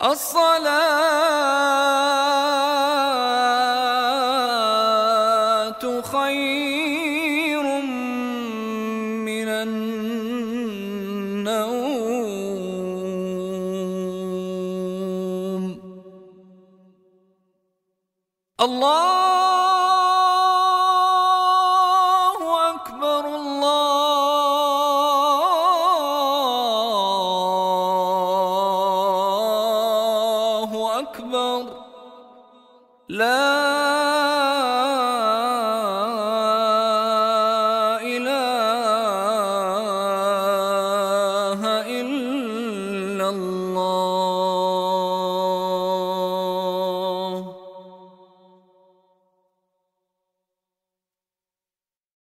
الصلاة خير من النوم. الله أكبر. لا